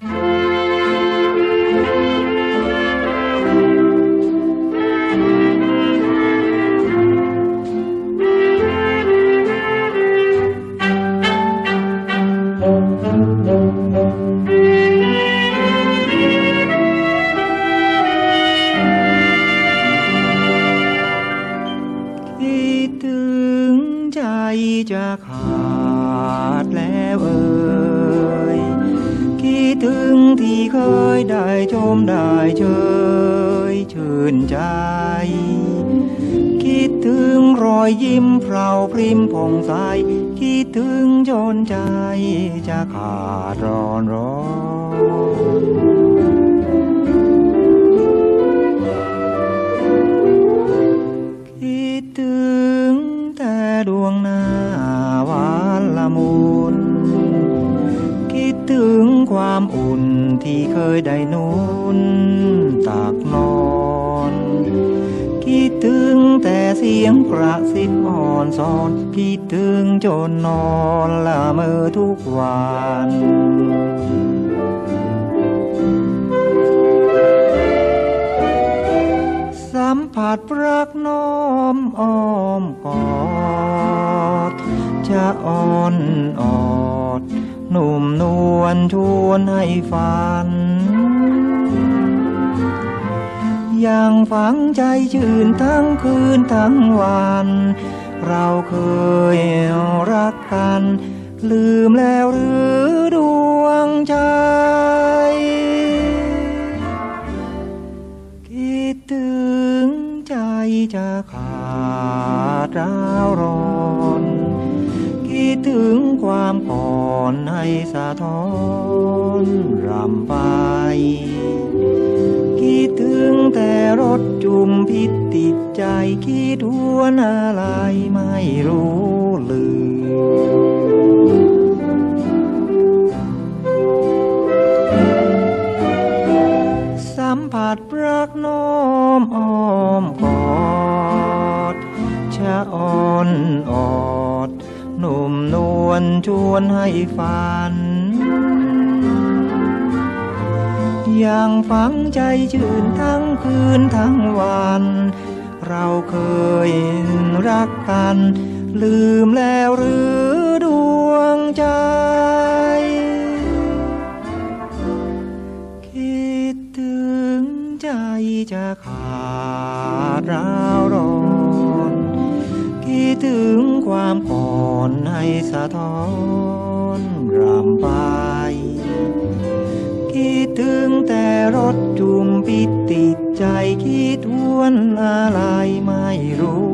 ถึงใจจะขาดแล้วเอ่ย คิดถึงที่เคยได้ชมได้เชยชื่นใจ คิดถึงรอยยิ้มเปล่าพริมผ่องใส คิดถึงจนใจจะขาดร้อนร้อน ยได้นุนตากนอน คิดถึงแต่เสียงกระซิบอ่อนสอนคิดถึงจนนอนละเมอทุกวันสัมผัสรักน้อมอ้อมกอด จะอ่อนออด หนุ่มนวลชวนให้ฝัน อยังฝังใจชื่นทั้งคืนทั้งวัน เราเคยรักกัน ลืมแล้วหรือดวงใจ คิดถึงใจจะขาดร้าวร้อนคิดถึงความก่อนให้สะท้อนรำไป แต่รถจุมพิษติดใจคิดวนอะไรไม่รู้ลืมสัมผัสรักน้อมอ้อมกอด ชะอ่อนออด หนุ่มนวลชวนให้ฝัน ยังฝังใจชื่นทั้งคืนทั้งวัน เราเคยรักกัน ลืมแล้วหรือดวงใจ คิดถึงใจจะขาดร้าวร้อนคิดถึงความก่อนให้สะท้อนรำไป ถึงแต่รถจุมปิดติดใจคิดวนอะไรไม่รู้